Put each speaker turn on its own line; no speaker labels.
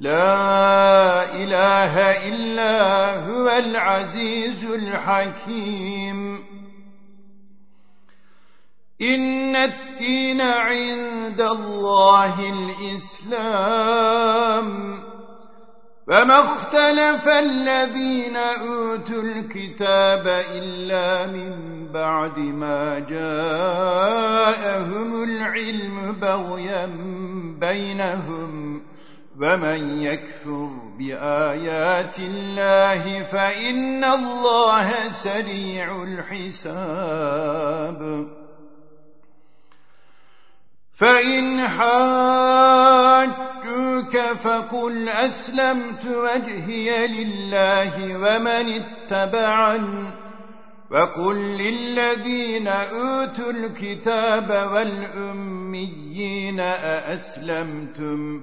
لا إله إلا هو العزيز الحكيم. إن الدين عند الله الإسلام. فما اختلف الذين أوتوا الكتاب إلا من بعد ما جاءهم العلم بغيا بينهم. ومن يكفر بآيات الله فإن الله سريع الحساب. فإن حاجوك فقل أسلمت وجهي لله ومن اتبعن وقل للذين أوتوا الكتاب والأميين أأسلمتم